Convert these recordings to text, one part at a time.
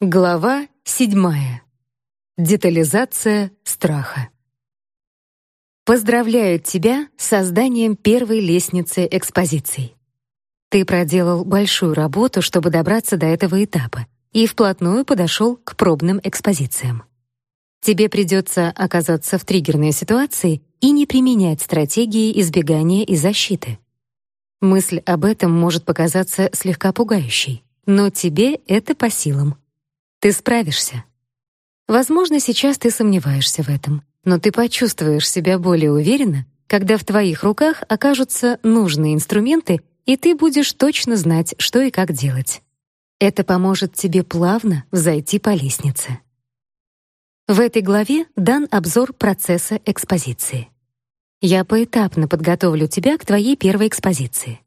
Глава седьмая. Детализация страха. Поздравляю тебя с созданием первой лестницы экспозиций. Ты проделал большую работу, чтобы добраться до этого этапа, и вплотную подошел к пробным экспозициям. Тебе придется оказаться в триггерной ситуации и не применять стратегии избегания и защиты. Мысль об этом может показаться слегка пугающей, но тебе это по силам. Ты справишься. Возможно, сейчас ты сомневаешься в этом, но ты почувствуешь себя более уверенно, когда в твоих руках окажутся нужные инструменты, и ты будешь точно знать, что и как делать. Это поможет тебе плавно взойти по лестнице. В этой главе дан обзор процесса экспозиции. Я поэтапно подготовлю тебя к твоей первой экспозиции.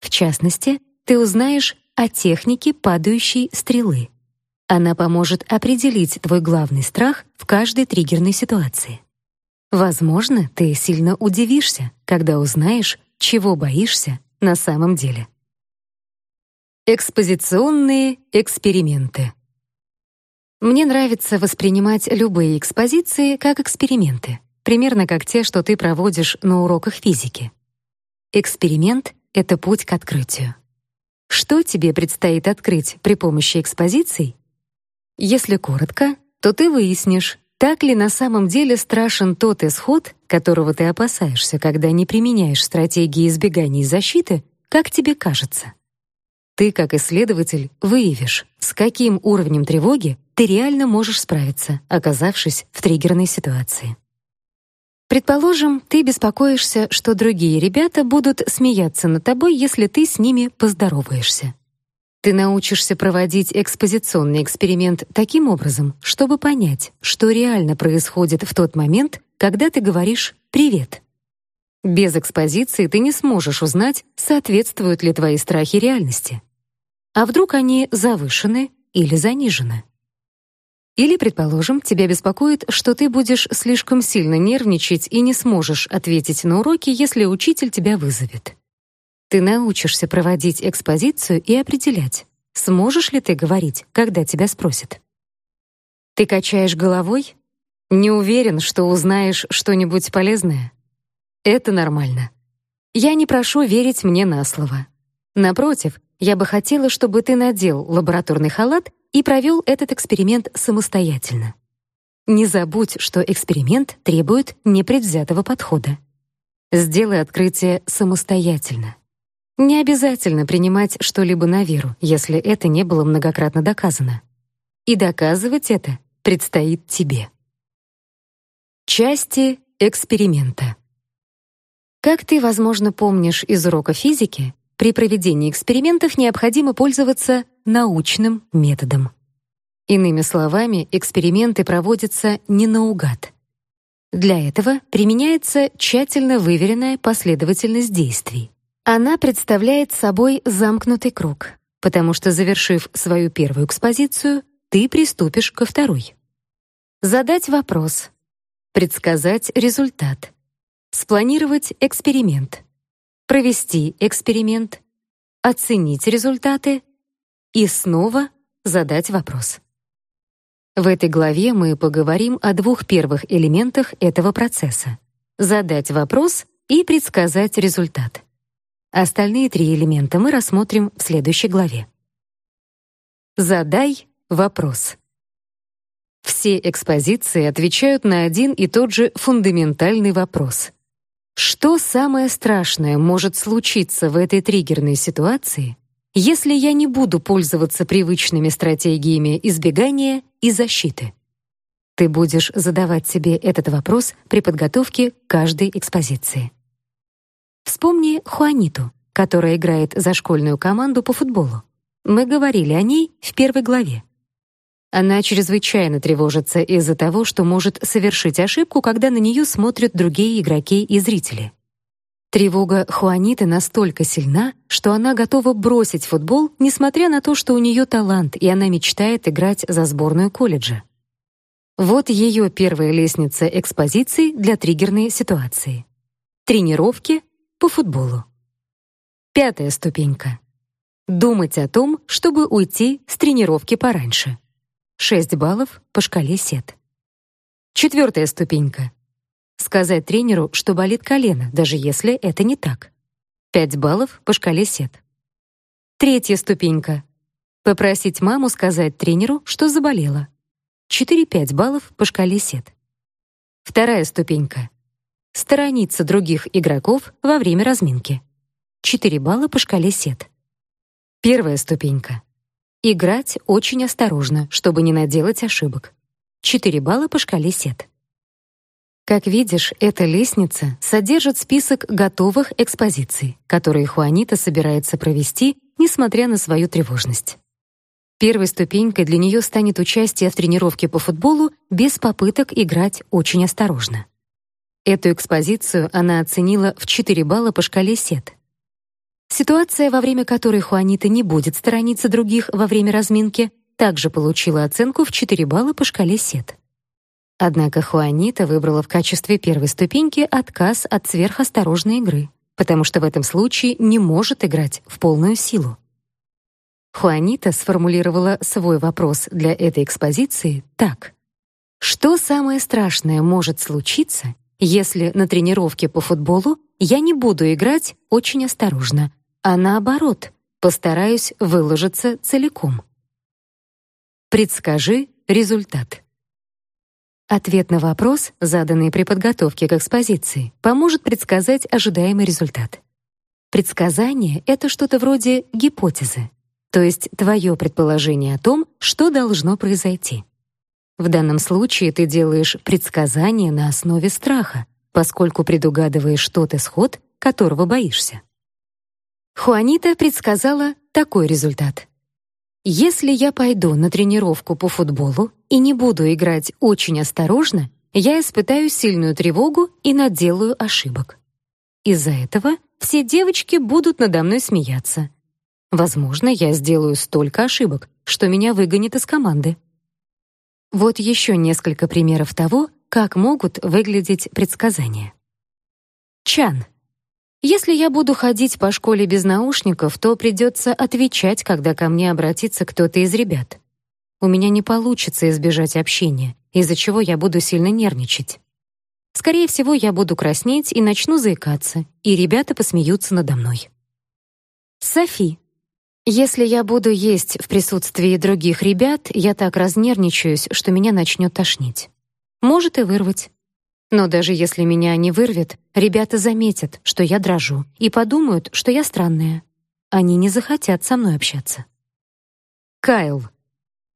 В частности, ты узнаешь о технике падающей стрелы. Она поможет определить твой главный страх в каждой триггерной ситуации. Возможно, ты сильно удивишься, когда узнаешь, чего боишься на самом деле. Экспозиционные эксперименты. Мне нравится воспринимать любые экспозиции как эксперименты, примерно как те, что ты проводишь на уроках физики. Эксперимент — это путь к открытию. Что тебе предстоит открыть при помощи экспозиций, если коротко, то ты выяснишь, так ли на самом деле страшен тот исход, которого ты опасаешься, когда не применяешь стратегии избегания и защиты, как тебе кажется. Ты, как исследователь, выявишь, с каким уровнем тревоги ты реально можешь справиться, оказавшись в триггерной ситуации. Предположим, ты беспокоишься, что другие ребята будут смеяться над тобой, если ты с ними поздороваешься. Ты научишься проводить экспозиционный эксперимент таким образом, чтобы понять, что реально происходит в тот момент, когда ты говоришь «привет». Без экспозиции ты не сможешь узнать, соответствуют ли твои страхи реальности. А вдруг они завышены или занижены? Или, предположим, тебя беспокоит, что ты будешь слишком сильно нервничать и не сможешь ответить на уроки, если учитель тебя вызовет. Ты научишься проводить экспозицию и определять, сможешь ли ты говорить, когда тебя спросят. Ты качаешь головой? Не уверен, что узнаешь что-нибудь полезное? Это нормально. Я не прошу верить мне на слово. Напротив, я бы хотела, чтобы ты надел лабораторный халат и провел этот эксперимент самостоятельно. Не забудь, что эксперимент требует непредвзятого подхода. Сделай открытие самостоятельно. Не обязательно принимать что-либо на веру, если это не было многократно доказано. И доказывать это предстоит тебе. Части эксперимента. Как ты, возможно, помнишь из урока физики, при проведении экспериментов необходимо пользоваться научным методом. Иными словами, эксперименты проводятся не наугад. Для этого применяется тщательно выверенная последовательность действий. Она представляет собой замкнутый круг, потому что, завершив свою первую экспозицию, ты приступишь ко второй. Задать вопрос, предсказать результат, спланировать эксперимент, провести эксперимент, оценить результаты и снова задать вопрос. В этой главе мы поговорим о двух первых элементах этого процесса: задать вопрос и предсказать результат. Остальные три элемента мы рассмотрим в следующей главе. Задай вопрос. Все экспозиции отвечают на один и тот же фундаментальный вопрос. Что самое страшное может случиться в этой триггерной ситуации, если я не буду пользоваться привычными стратегиями избегания и защиты? Ты будешь задавать себе этот вопрос при подготовке каждой экспозиции. Вспомни Хуаниту, которая играет за школьную команду по футболу. Мы говорили о ней в первой главе. Она чрезвычайно тревожится из-за того, что может совершить ошибку, когда на нее смотрят другие игроки и зрители. Тревога Хуаниты настолько сильна, что она готова бросить футбол, несмотря на то, что у нее талант, и она мечтает играть за сборную колледжа. Вот ее первая лестница экспозиций для триггерной ситуации. Тренировки, по футболу. Пятая ступенька. Думать о том, чтобы уйти с тренировки пораньше. 6 баллов по шкале СЕТ. Четвертая ступенька. Сказать тренеру, что болит колено, даже если это не так. 5 баллов по шкале СЕТ. Третья ступенька. Попросить маму сказать тренеру, что заболела. 4-5 баллов по шкале СЕТ. Вторая ступенька. Сторониться других игроков во время разминки. 4 балла по шкале СЕТ. Первая ступенька. Играть очень осторожно, чтобы не наделать ошибок. 4 балла по шкале СЕТ. Как видишь, эта лестница содержит список готовых экспозиций, которые Хуанита собирается провести, несмотря на свою тревожность. Первой ступенькой для нее станет участие в тренировке по футболу без попыток играть очень осторожно. Эту экспозицию она оценила в 4 балла по шкале СЕТ. Ситуация, во время которой Хуанита не будет сторониться других во время разминки, также получила оценку в 4 балла по шкале СЕТ. Однако Хуанита выбрала в качестве первой ступеньки отказ от сверхосторожной игры, потому что в этом случае не может играть в полную силу. Хуанита сформулировала свой вопрос для этой экспозиции так: Что самое страшное может случиться, если на тренировке по футболу я не буду играть очень осторожно, а наоборот, постараюсь выложиться целиком. Предскажи результат. Ответ на вопрос, заданный при подготовке к экспозиции, поможет предсказать ожидаемый результат. Предсказание — это что-то вроде гипотезы, то есть твое предположение о том, что должно произойти. В данном случае ты делаешь предсказание на основе страха, поскольку предугадываешь тот исход, которого боишься. Хуанита предсказала такой результат. Если я пойду на тренировку по футболу и не буду играть очень осторожно, я испытаю сильную тревогу и наделаю ошибок. Из-за этого все девочки будут надо мной смеяться. Возможно, я сделаю столько ошибок, что меня выгонят из команды. Вот еще несколько примеров того, как могут выглядеть предсказания. Чан. Если я буду ходить по школе без наушников, то придется отвечать, когда ко мне обратится кто-то из ребят. У меня не получится избежать общения, из-за чего я буду сильно нервничать. Скорее всего, я буду краснеть и начну заикаться, и ребята посмеются надо мной. Софи. Если я буду есть в присутствии других ребят, я так разнервничаюсь, что меня начнет тошнить. Может и вырвать. Но даже если меня не вырвет, ребята заметят, что я дрожу, и подумают, что я странная. Они не захотят со мной общаться. Кайл.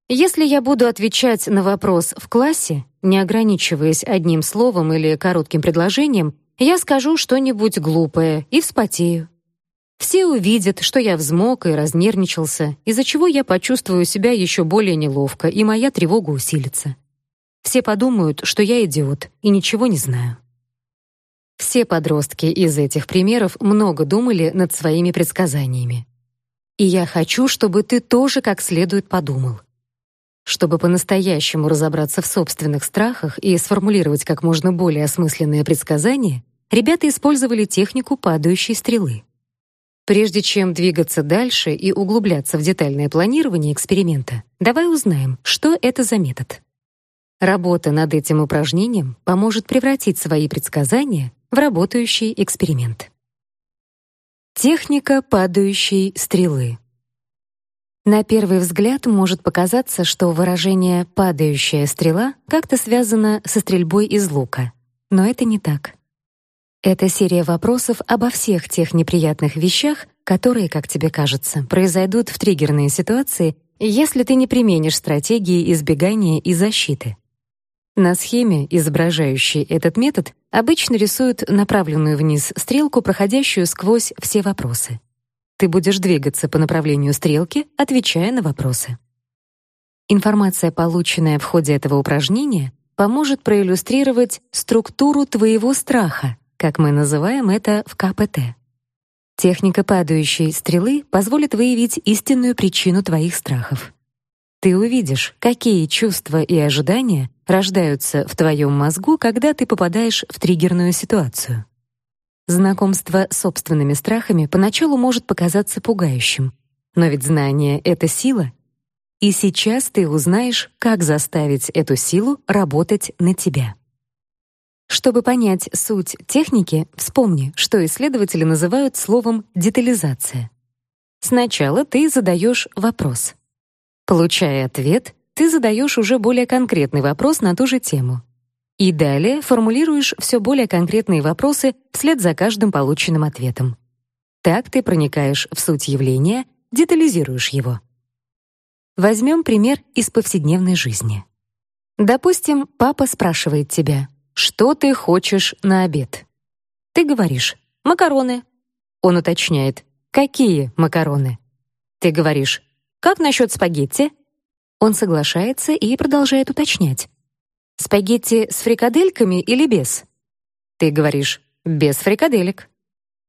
Если я буду отвечать на вопрос в классе, не ограничиваясь одним словом или коротким предложением, я скажу что-нибудь глупое и вспотею. Все увидят, что я взмок и разнервничался, из-за чего я почувствую себя еще более неловко, и моя тревога усилится. Все подумают, что я идиот и ничего не знаю. Все подростки из этих примеров много думали над своими предсказаниями. И я хочу, чтобы ты тоже как следует подумал. Чтобы по-настоящему разобраться в собственных страхах и сформулировать как можно более осмысленные предсказания, ребята использовали технику падающей стрелы. Прежде чем двигаться дальше и углубляться в детальное планирование эксперимента, давай узнаем, что это за метод. Работа над этим упражнением поможет превратить свои предсказания в работающий эксперимент. Техника падающей стрелы. На первый взгляд может показаться, что выражение «падающая стрела» как-то связано со стрельбой из лука. Но это не так. Это серия вопросов обо всех тех неприятных вещах, которые, как тебе кажется, произойдут в триггерные ситуации, если ты не применишь стратегии избегания и защиты. На схеме, изображающей этот метод, обычно рисуют направленную вниз стрелку, проходящую сквозь все вопросы. Ты будешь двигаться по направлению стрелки, отвечая на вопросы. Информация, полученная в ходе этого упражнения, поможет проиллюстрировать структуру твоего страха, как мы называем это в КПТ. Техника падающей стрелы позволит выявить истинную причину твоих страхов. Ты увидишь, какие чувства и ожидания рождаются в твоем мозгу, когда ты попадаешь в триггерную ситуацию. Знакомство с собственными страхами поначалу может показаться пугающим, но ведь знание это сила. И сейчас ты узнаешь, как заставить эту силу работать на тебя. Чтобы понять суть техники, вспомни, что исследователи называют словом детализация. Сначала ты задаешь вопрос. Получая ответ, ты задаешь уже более конкретный вопрос на ту же тему. И далее формулируешь все более конкретные вопросы вслед за каждым полученным ответом. Так ты проникаешь в суть явления, детализируешь его. Возьмем пример из повседневной жизни. Допустим, папа спрашивает тебя: "Что ты хочешь на обед?" Ты говоришь: "Макароны". Он уточняет: "Какие макароны?" Ты говоришь: "Как насчет спагетти?" Он соглашается и продолжает уточнять: "Спагетти с фрикадельками или без?" Ты говоришь: "Без фрикаделек".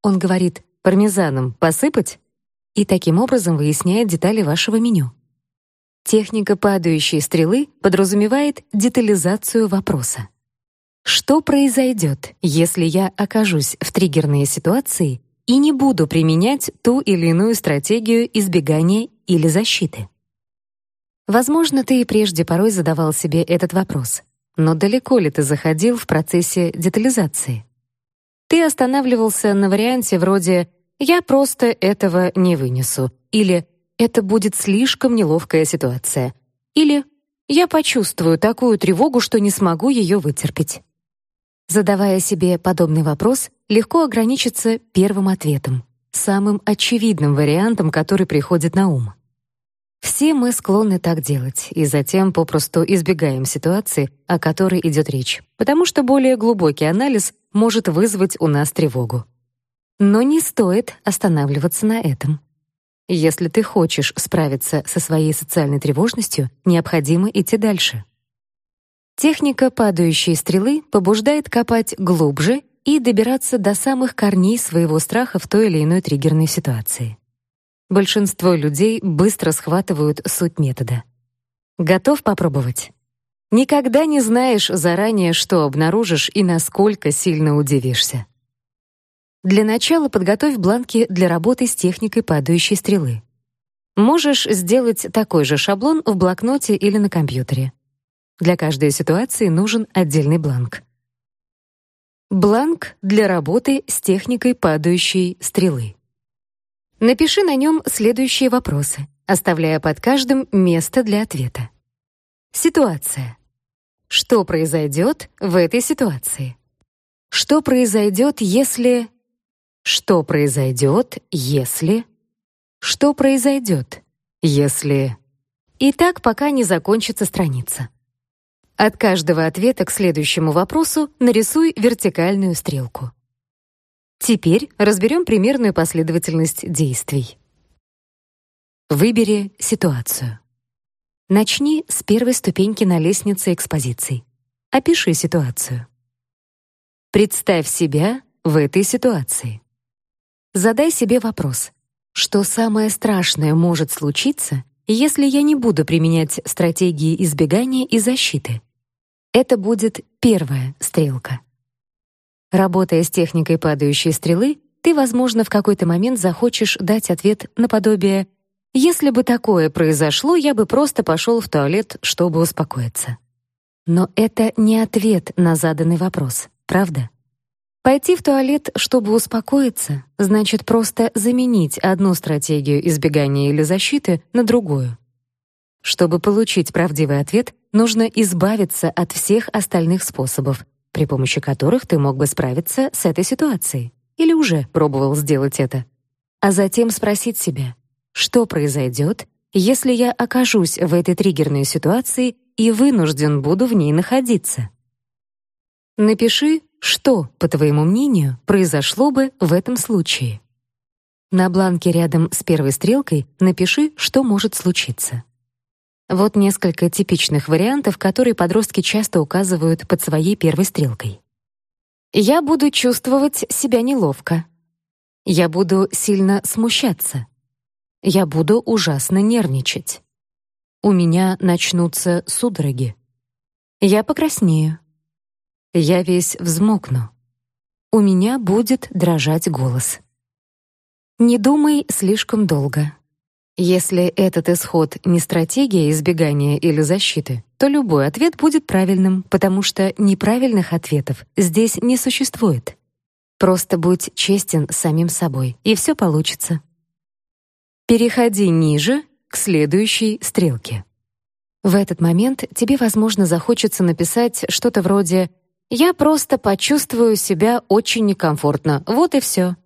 Он говорит: "Пармезаном посыпать?" И таким образом выясняет детали вашего меню. Техника падающей стрелы подразумевает детализацию вопроса. Что произойдет, если я окажусь в триггерной ситуации и не буду применять ту или иную стратегию избегания или защиты? Возможно, ты и прежде порой задавал себе этот вопрос, но далеко ли ты заходил в процессе детализации? Ты останавливался на варианте вроде «я просто этого не вынесу» или это будет слишком неловкая ситуация. Или я почувствую такую тревогу, что не смогу ее вытерпеть. Задавая себе подобный вопрос, легко ограничиться первым ответом, самым очевидным вариантом, который приходит на ум. Все мы склонны так делать, и затем попросту избегаем ситуации, о которой идет речь, потому что более глубокий анализ может вызвать у нас тревогу. Но не стоит останавливаться на этом. Если ты хочешь справиться со своей социальной тревожностью, необходимо идти дальше. Техника падающей стрелы побуждает копать глубже и добираться до самых корней своего страха в той или иной триггерной ситуации. Большинство людей быстро схватывают суть метода. Готов попробовать? Никогда не знаешь заранее, что обнаружишь и насколько сильно удивишься. Для начала подготовь бланки для работы с техникой падающей стрелы. Можешь сделать такой же шаблон в блокноте или на компьютере. Для каждой ситуации нужен отдельный бланк. Бланк для работы с техникой падающей стрелы. Напиши на нем следующие вопросы, оставляя под каждым место для ответа. Ситуация. Что произойдет в этой ситуации? Что произойдет, если что произойдет, если... Что произойдет, если... И так, пока не закончится страница. От каждого ответа к следующему вопросу нарисуй вертикальную стрелку. Теперь разберем примерную последовательность действий. Выбери ситуацию. Начни с первой ступеньки на лестнице экспозиций. Опиши ситуацию. Представь себя в этой ситуации. Задай себе вопрос: что самое страшное может случиться, если я не буду применять стратегии избегания и защиты? Это будет первая стрелка. Работая с техникой падающей стрелы, ты, возможно, в какой-то момент захочешь дать ответ наподобие «Если бы такое произошло, я бы просто пошел в туалет, чтобы успокоиться». Но это не ответ на заданный вопрос, правда? Пойти в туалет, чтобы успокоиться, значит просто заменить одну стратегию избегания или защиты на другую. Чтобы получить правдивый ответ, нужно избавиться от всех остальных способов, при помощи которых ты мог бы справиться с этой ситуацией или уже пробовал сделать это. А затем спросить себя: что произойдет, если я окажусь в этой триггерной ситуации и вынужден буду в ней находиться? Напиши что, по твоему мнению, произошло бы в этом случае? На бланке рядом с первой стрелкой напиши, что может случиться. Вот несколько типичных вариантов, которые подростки часто указывают под своей первой стрелкой. Я буду чувствовать себя неловко. Я буду сильно смущаться. Я буду ужасно нервничать. У меня начнутся судороги. Я покраснею. Я весь взмокну. У меня будет дрожать голос. Не думай слишком долго. Если этот исход не стратегия избегания или защиты, то любой ответ будет правильным, потому что неправильных ответов здесь не существует. Просто будь честен с самим собой, и все получится. Переходи ниже к следующей стрелке. В этот момент тебе, возможно, захочется написать что-то вроде «Я просто почувствую себя очень некомфортно, вот и все».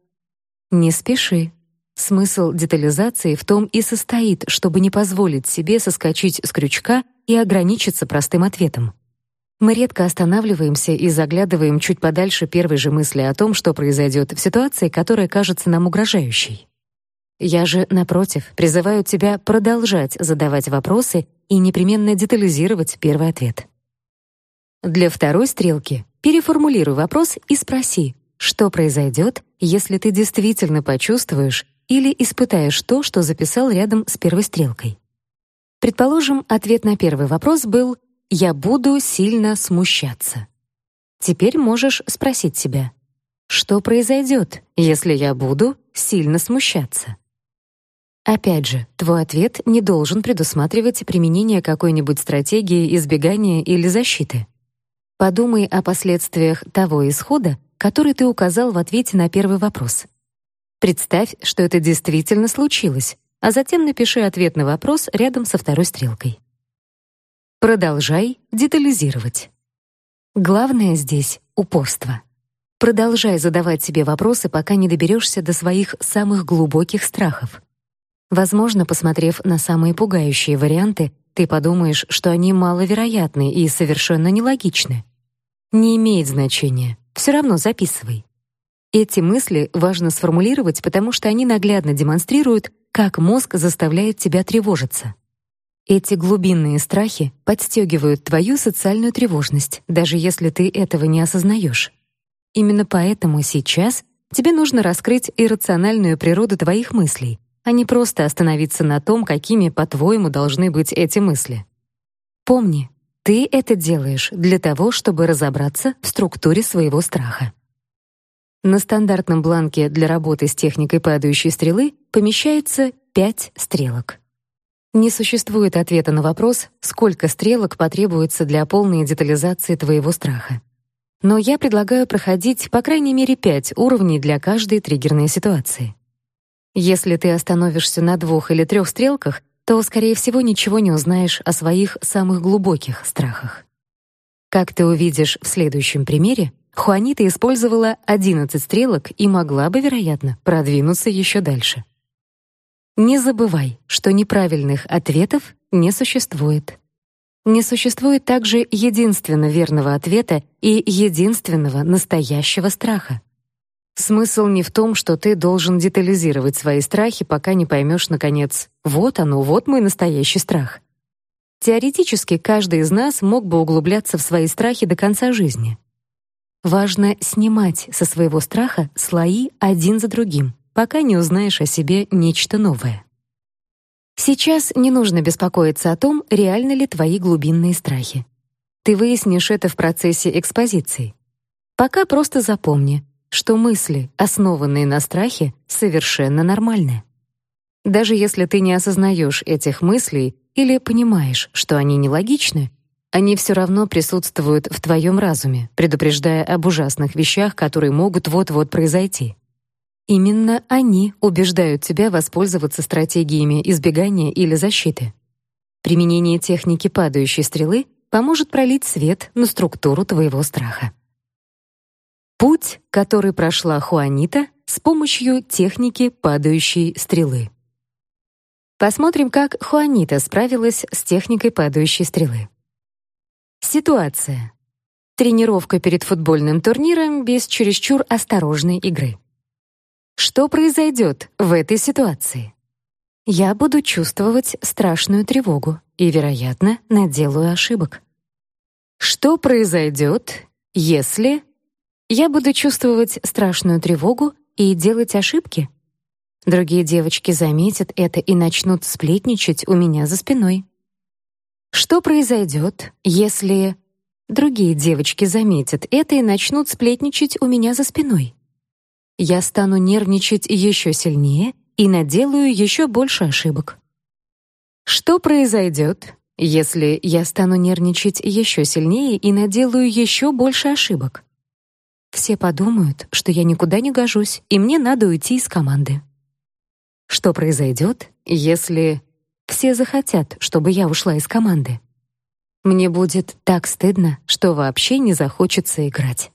Не спеши. Смысл детализации в том и состоит, чтобы не позволить себе соскочить с крючка и ограничиться простым ответом. Мы редко останавливаемся и заглядываем чуть подальше первой же мысли о том, что произойдет в ситуации, которая кажется нам угрожающей. Я же, напротив, призываю тебя продолжать задавать вопросы и непременно детализировать первый ответ. Для второй стрелки переформулируй вопрос и спроси, что произойдет, если ты действительно почувствуешь или испытаешь то, что записал рядом с первой стрелкой. Предположим, ответ на первый вопрос был «Я буду сильно смущаться». Теперь можешь спросить себя, что произойдет, если я буду сильно смущаться? Опять же, твой ответ не должен предусматривать применение какой-нибудь стратегии избегания или защиты. Подумай о последствиях того исхода, который ты указал в ответе на первый вопрос. Представь, что это действительно случилось, а затем напиши ответ на вопрос рядом со второй стрелкой. Продолжай детализировать. Главное здесь — упорство. Продолжай задавать себе вопросы, пока не доберешься до своих самых глубоких страхов. Возможно, посмотрев на самые пугающие варианты, ты подумаешь, что они маловероятны и совершенно нелогичны. Не имеет значения, все равно записывай. Эти мысли важно сформулировать, потому что они наглядно демонстрируют, как мозг заставляет тебя тревожиться. Эти глубинные страхи подстегивают твою социальную тревожность, даже если ты этого не осознаешь. Именно поэтому сейчас тебе нужно раскрыть иррациональную природу твоих мыслей, а не просто остановиться на том, какими, по-твоему, должны быть эти мысли. Помни, ты это делаешь для того, чтобы разобраться в структуре своего страха. На стандартном бланке для работы с техникой падающей стрелы помещается 5 стрелок. Не существует ответа на вопрос, сколько стрелок потребуется для полной детализации твоего страха. Но я предлагаю проходить по крайней мере 5 уровней для каждой триггерной ситуации. Если ты остановишься на двух или трех стрелках, то, скорее всего, ничего не узнаешь о своих самых глубоких страхах. Как ты увидишь в следующем примере, Хуанита использовала 11 стрелок и могла бы, вероятно, продвинуться еще дальше. Не забывай, что неправильных ответов не существует. Не существует также единственно верного ответа и единственного настоящего страха. Смысл не в том, что ты должен детализировать свои страхи, пока не поймешь наконец: вот оно, вот мой настоящий страх. Теоретически каждый из нас мог бы углубляться в свои страхи до конца жизни. Важно снимать со своего страха слои один за другим, пока не узнаешь о себе нечто новое. Сейчас не нужно беспокоиться о том, реальны ли твои глубинные страхи. Ты выяснишь это в процессе экспозиции. Пока просто запомни, что мысли, основанные на страхе, совершенно нормальны. Даже если ты не осознаешь этих мыслей или понимаешь, что они нелогичны, они все равно присутствуют в твоем разуме, предупреждая об ужасных вещах, которые могут вот-вот произойти. Именно они убеждают тебя воспользоваться стратегиями избегания или защиты. Применение техники падающей стрелы поможет пролить свет на структуру твоего страха. Путь, который прошла Хуанита с помощью техники падающей стрелы. Посмотрим, как Хуанита справилась с техникой падающей стрелы. Ситуация. Тренировка перед футбольным турниром без чересчур осторожной игры. Что произойдет в этой ситуации? Я буду чувствовать страшную тревогу и, вероятно, наделаю ошибок. Что произойдет, если я буду чувствовать страшную тревогу и делать ошибки. Другие девочки заметят это и начнут сплетничать у меня за спиной. Что произойдет, если другие девочки заметят это и начнут сплетничать у меня за спиной? Я стану нервничать еще сильнее и наделаю еще больше ошибок. Что произойдет, если я стану нервничать еще сильнее и наделаю еще больше ошибок? Все подумают, что я никуда не гожусь, и мне надо уйти из команды. Что произойдет, если все захотят, чтобы я ушла из команды? Мне будет так стыдно, что вообще не захочется играть.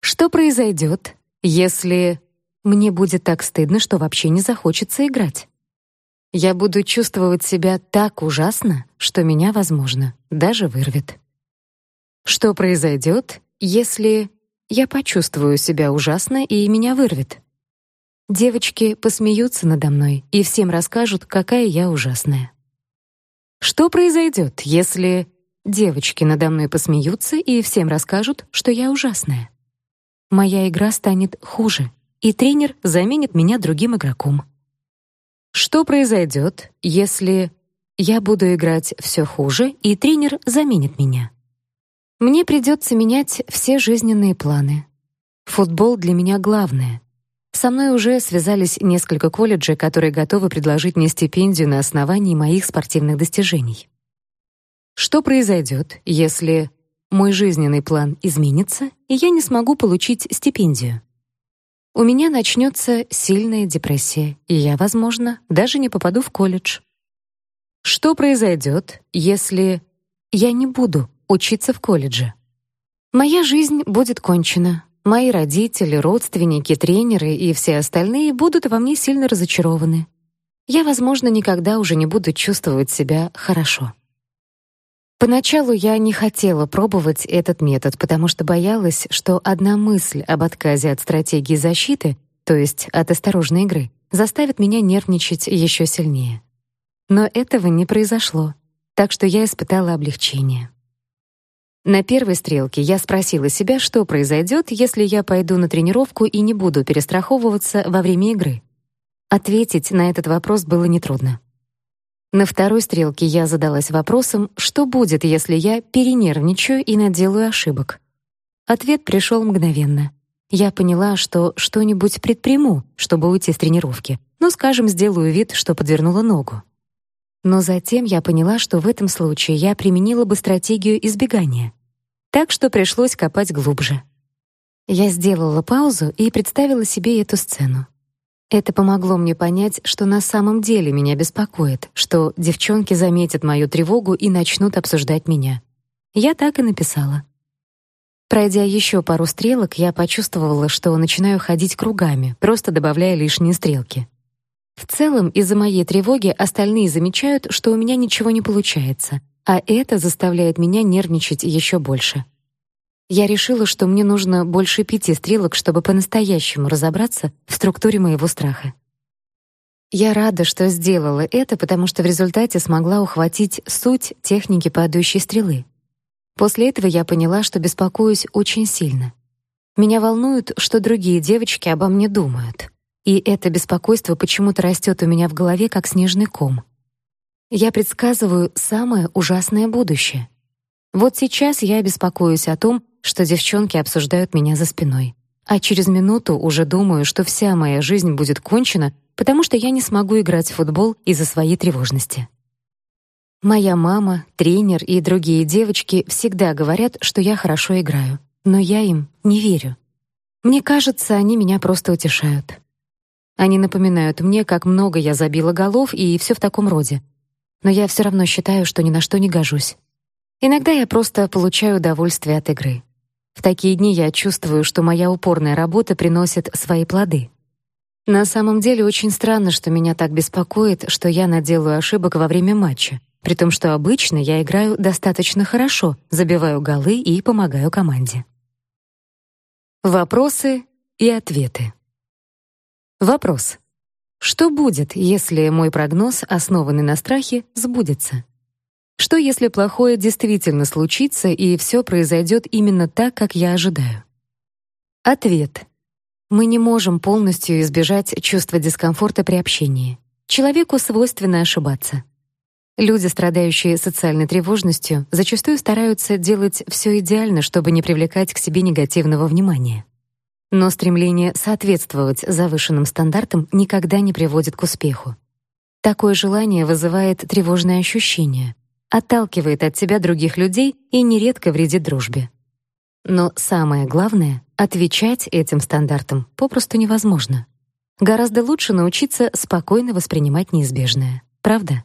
Что произойдет, если мне будет так стыдно, что вообще не захочется играть? Я буду чувствовать себя так ужасно, что меня, возможно, даже вырвет. Что произойдет, если я почувствую себя ужасно и меня вырвет? Девочки посмеются надо мной и всем расскажут, какая я ужасная. Что произойдет, если девочки надо мной посмеются и всем расскажут, что я ужасная? Моя игра станет хуже, и тренер заменит меня другим игроком. Что произойдет, если я буду играть все хуже, и тренер заменит меня? Мне придется менять все жизненные планы. Футбол для меня главное. Со мной уже связались несколько колледжей, которые готовы предложить мне стипендию на основании моих спортивных достижений. Что произойдет, если мой жизненный план изменится, и я не смогу получить стипендию? у меня начнется сильная депрессия, и я, возможно, даже не попаду в колледж. Что произойдет, если я не буду учиться в колледже? Моя жизнь будет кончена. Мои родители, родственники, тренеры и все остальные будут во мне сильно разочарованы. Я, возможно, никогда уже не буду чувствовать себя хорошо. Поначалу я не хотела пробовать этот метод, потому что боялась, что одна мысль об отказе от стратегии защиты, то есть от осторожной игры, заставит меня нервничать еще сильнее. Но этого не произошло, так что я испытала облегчение. На первой стрелке я спросила себя, что произойдет, если я пойду на тренировку и не буду перестраховываться во время игры. Ответить на этот вопрос было нетрудно. На второй стрелке я задалась вопросом, что будет, если я перенервничаю и наделаю ошибок. Ответ пришел мгновенно. Я поняла, что что-нибудь предприму, чтобы уйти с тренировки. Ну, скажем, сделаю вид, что подвернула ногу. Но затем я поняла, что в этом случае я применила бы стратегию избегания. Так что пришлось копать глубже. Я сделала паузу и представила себе эту сцену. Это помогло мне понять, что на самом деле меня беспокоит, что девчонки заметят мою тревогу и начнут обсуждать меня. Я так и написала. Пройдя еще пару стрелок, я почувствовала, что начинаю ходить кругами, просто добавляя лишние стрелки. В целом, из-за моей тревоги остальные замечают, что у меня ничего не получается, а это заставляет меня нервничать еще больше. Я решила, что мне нужно больше пяти стрелок, чтобы по-настоящему разобраться в структуре моего страха. Я рада, что сделала это, потому что в результате смогла ухватить суть техники падающей стрелы. После этого я поняла, что беспокоюсь очень сильно. Меня волнует, что другие девочки обо мне думают. И это беспокойство почему-то растет у меня в голове, как снежный ком. Я предсказываю самое ужасное будущее. Вот сейчас я беспокоюсь о том, что девчонки обсуждают меня за спиной. А через минуту уже думаю, что вся моя жизнь будет кончена, потому что я не смогу играть в футбол из-за своей тревожности. Моя мама, тренер и другие девочки всегда говорят, что я хорошо играю, но я им не верю. Мне кажется, они меня просто утешают. Они напоминают мне, как много я забила голов и все в таком роде. Но я все равно считаю, что ни на что не гожусь. Иногда я просто получаю удовольствие от игры. В такие дни я чувствую, что моя упорная работа приносит свои плоды. На самом деле очень странно, что меня так беспокоит, что я наделаю ошибок во время матча, при том, что обычно я играю достаточно хорошо, забиваю голы и помогаю команде. Вопросы и ответы. Вопрос: что будет, если мой прогноз, основанный на страхе, сбудется? Что если плохое действительно случится и все произойдет именно так, как я ожидаю? Ответ. Мы не можем полностью избежать чувства дискомфорта при общении. Человеку свойственно ошибаться. Люди, страдающие социальной тревожностью, зачастую стараются делать все идеально, чтобы не привлекать к себе негативного внимания. Но стремление соответствовать завышенным стандартам никогда не приводит к успеху. Такое желание вызывает тревожное ощущение, отталкивает от себя других людей и нередко вредит дружбе. Но самое главное — отвечать этим стандартам попросту невозможно. Гораздо лучше научиться спокойно воспринимать неизбежное. Правда?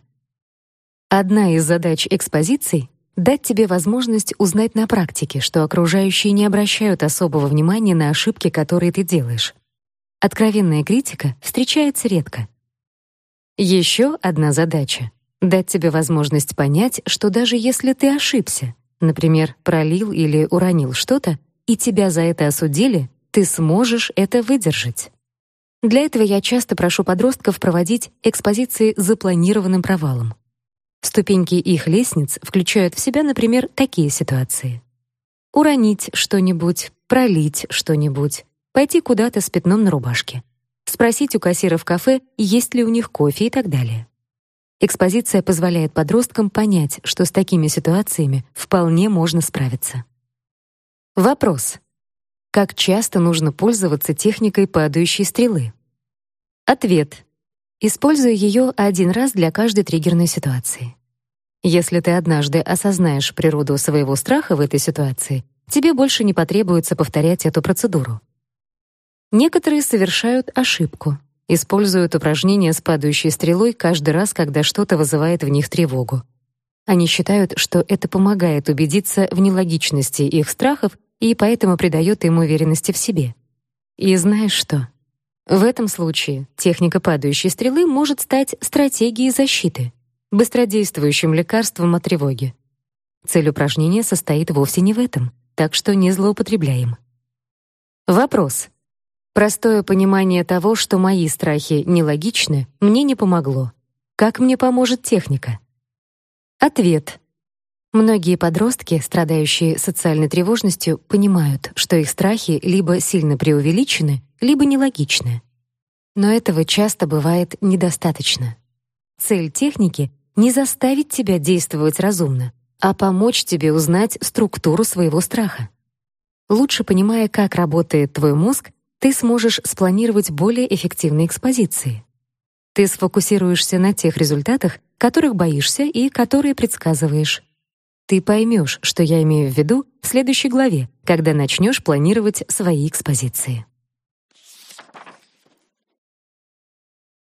Одна из задач экспозиций — дать тебе возможность узнать на практике, что окружающие не обращают особого внимания на ошибки, которые ты делаешь. Откровенная критика встречается редко. Еще одна задача — дать тебе возможность понять, что даже если ты ошибся, например, пролил или уронил что-то, и тебя за это осудили, ты сможешь это выдержать. Для этого я часто прошу подростков проводить экспозиции с запланированным провалом. Ступеньки их лестниц включают в себя, например, такие ситуации. Уронить что-нибудь, пролить что-нибудь, пойти куда-то с пятном на рубашке, спросить у кассира в кафе, есть ли у них кофе и так далее. Экспозиция позволяет подросткам понять, что с такими ситуациями вполне можно справиться. Вопрос. Как часто нужно пользоваться техникой падающей стрелы? Ответ. Используй ее один раз для каждой триггерной ситуации. Если ты однажды осознаешь природу своего страха в этой ситуации, тебе больше не потребуется повторять эту процедуру. Некоторые совершают ошибку, используют упражнения с падающей стрелой каждый раз, когда что-то вызывает в них тревогу. Они считают, что это помогает убедиться в нелогичности их страхов и поэтому придает им уверенности в себе. И знаешь что? В этом случае техника падающей стрелы может стать стратегией защиты, быстродействующим лекарством от тревоги. Цель упражнения состоит вовсе не в этом, так что не злоупотребляем. Вопрос. Простое понимание того, что мои страхи нелогичны, мне не помогло. Как мне поможет техника? Ответ. Многие подростки, страдающие социальной тревожностью, понимают, что их страхи либо сильно преувеличены, либо нелогичны. Но этого часто бывает недостаточно. Цель техники — не заставить тебя действовать разумно, а помочь тебе узнать структуру своего страха. Лучше понимая, как работает твой мозг, ты сможешь спланировать более эффективные экспозиции. Ты сфокусируешься на тех результатах, которых боишься и которые предсказываешь. Ты поймешь, что я имею в виду в следующей главе, когда начнешь планировать свои экспозиции.